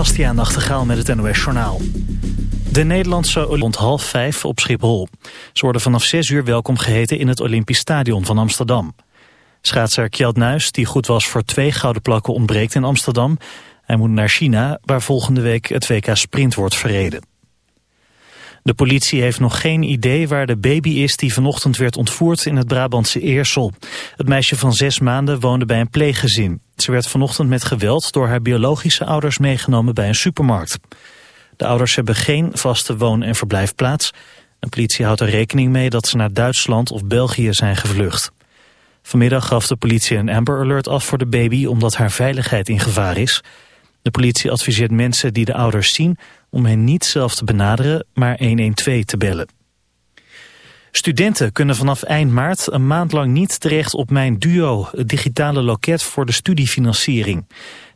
Bastiaan Nachtegaal met het NOS Journaal. De Nederlandse rond half vijf op Schiphol. Ze worden vanaf zes uur welkom geheten in het Olympisch Stadion van Amsterdam. Schaatser Kjeld Nuis, die goed was voor twee gouden plakken, ontbreekt in Amsterdam. Hij moet naar China, waar volgende week het WK Sprint wordt verreden. De politie heeft nog geen idee waar de baby is die vanochtend werd ontvoerd in het Brabantse Eersel. Het meisje van zes maanden woonde bij een pleeggezin. Ze werd vanochtend met geweld door haar biologische ouders meegenomen bij een supermarkt. De ouders hebben geen vaste woon- en verblijfplaats. De politie houdt er rekening mee dat ze naar Duitsland of België zijn gevlucht. Vanmiddag gaf de politie een Amber Alert af voor de baby omdat haar veiligheid in gevaar is. De politie adviseert mensen die de ouders zien om hen niet zelf te benaderen, maar 112 te bellen. Studenten kunnen vanaf eind maart een maand lang niet terecht op Mijn Duo, het digitale loket voor de studiefinanciering.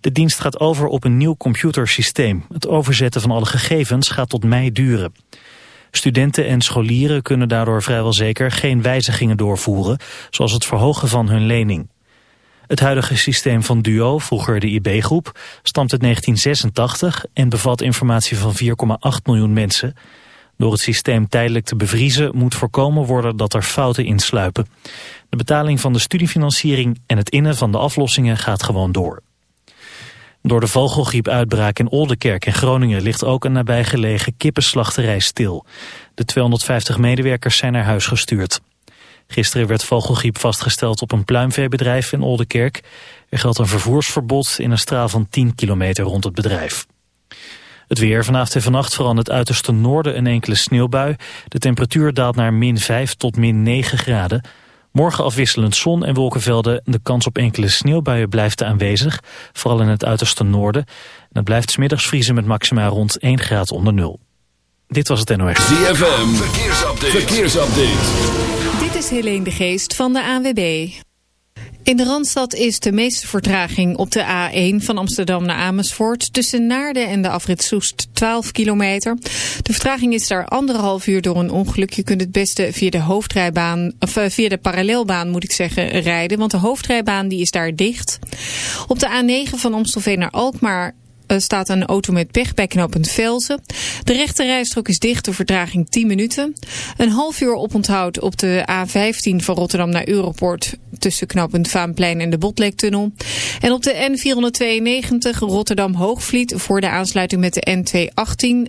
De dienst gaat over op een nieuw computersysteem. Het overzetten van alle gegevens gaat tot mei duren. Studenten en scholieren kunnen daardoor vrijwel zeker geen wijzigingen doorvoeren, zoals het verhogen van hun lening. Het huidige systeem van DUO, vroeger de IB-groep, stamt uit 1986 en bevat informatie van 4,8 miljoen mensen. Door het systeem tijdelijk te bevriezen moet voorkomen worden dat er fouten insluipen. De betaling van de studiefinanciering en het innen van de aflossingen gaat gewoon door. Door de vogelgriepuitbraak in Oldenkerk in Groningen ligt ook een nabijgelegen kippenslachterij stil. De 250 medewerkers zijn naar huis gestuurd. Gisteren werd vogelgriep vastgesteld op een pluimveebedrijf in Oldenkerk. Er geldt een vervoersverbod in een straal van 10 kilometer rond het bedrijf. Het weer vanavond en vannacht vooral in het uiterste noorden een enkele sneeuwbui. De temperatuur daalt naar min 5 tot min 9 graden. Morgen afwisselend zon en wolkenvelden. De kans op enkele sneeuwbuien blijft aanwezig. Vooral in het uiterste noorden. En het blijft smiddags vriezen met maxima rond 1 graad onder nul. Dit was het NOS. ZFM, verkeersupdate. verkeersupdate. Dit is Helene de Geest van de ANWB. In de Randstad is de meeste vertraging op de A1 van Amsterdam naar Amersfoort. Tussen Naarden en de afrit Soest 12 kilometer. De vertraging is daar anderhalf uur door een ongeluk. Je kunt het beste via de hoofdrijbaan, of eh, via de parallelbaan moet ik zeggen, rijden. Want de hoofdrijbaan die is daar dicht. Op de A9 van Amstelveen naar Alkmaar staat een auto met pech bij knooppunt Velzen. De rechte rijstrook is dicht, de vertraging 10 minuten. Een half uur oponthoud op de A15 van Rotterdam naar Europort... tussen knooppunt Vaanplein en de Botlektunnel. En op de N492 Rotterdam-Hoogvliet... voor de aansluiting met de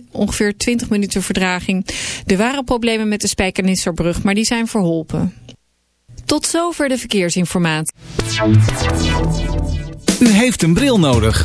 N218 ongeveer 20 minuten verdraging. Er waren problemen met de Spijkenisserbrug, maar die zijn verholpen. Tot zover de verkeersinformatie. U heeft een bril nodig.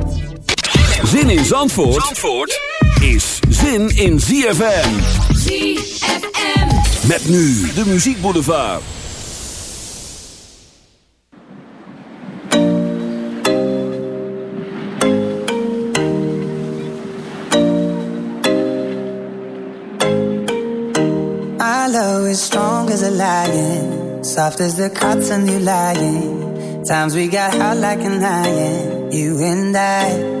Zin in Zandvoort, Zandvoort is zin in ZFM. ZFM. Met nu de Muziek Boulevard. My love is strong as a lion, soft as the cotton you lying. Times we got hot like an iron, you and I.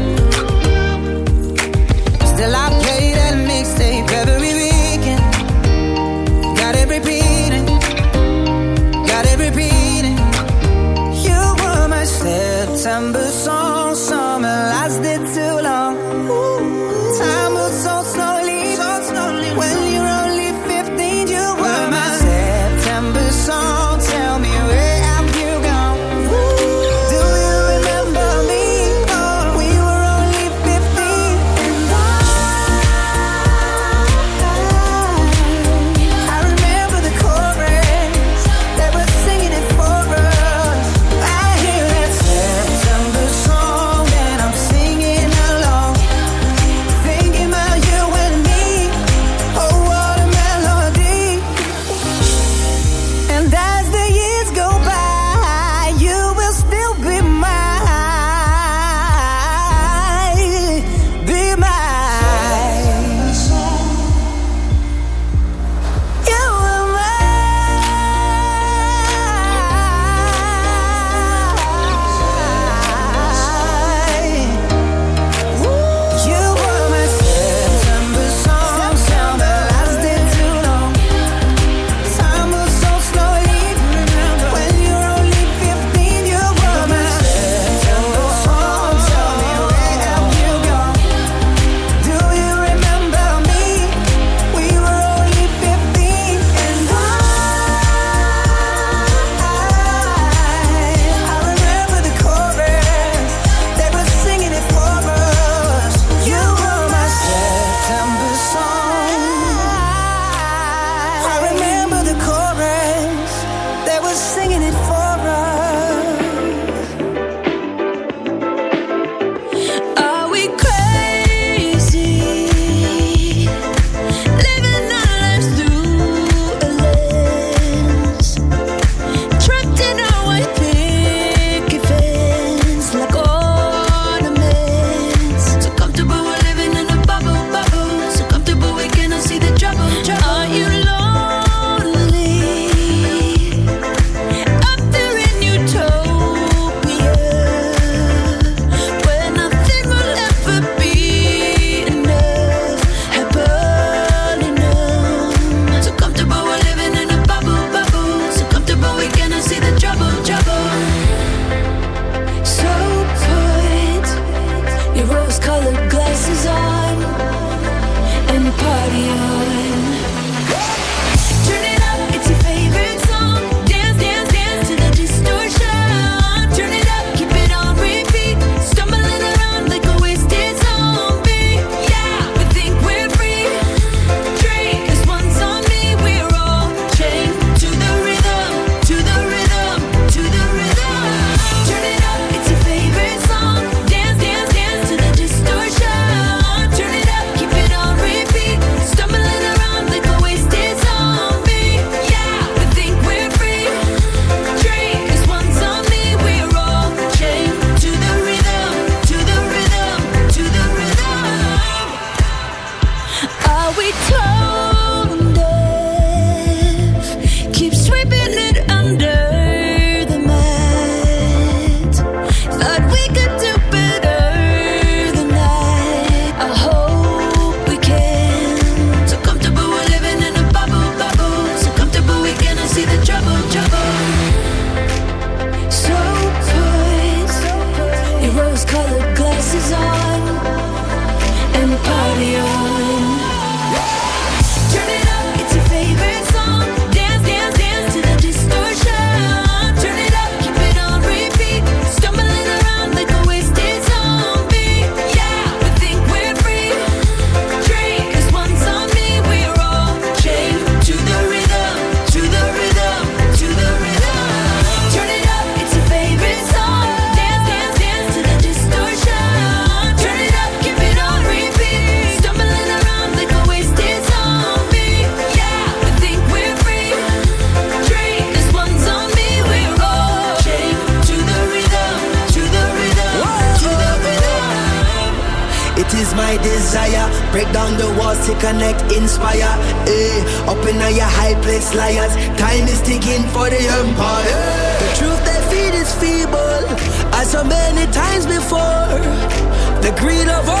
greed of all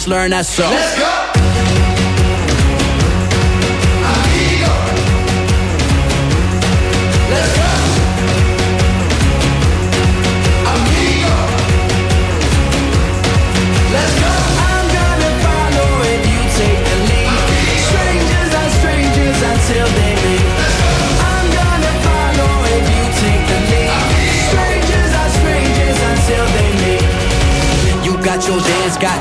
Let's learn that song. Let's go.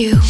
You.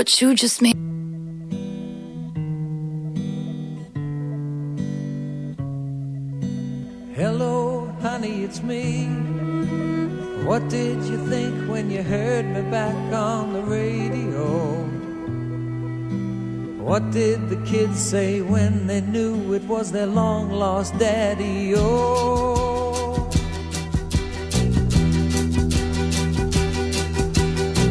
What you just made. Hello, honey, it's me. What did you think when you heard me back on the radio? What did the kids say when they knew it was their long lost daddy? Oh,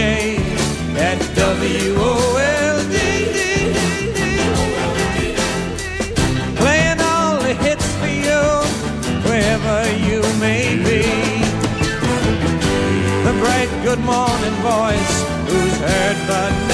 at WOLD. Playing all the hits for you, wherever you may be. The bright good morning voice, who's heard but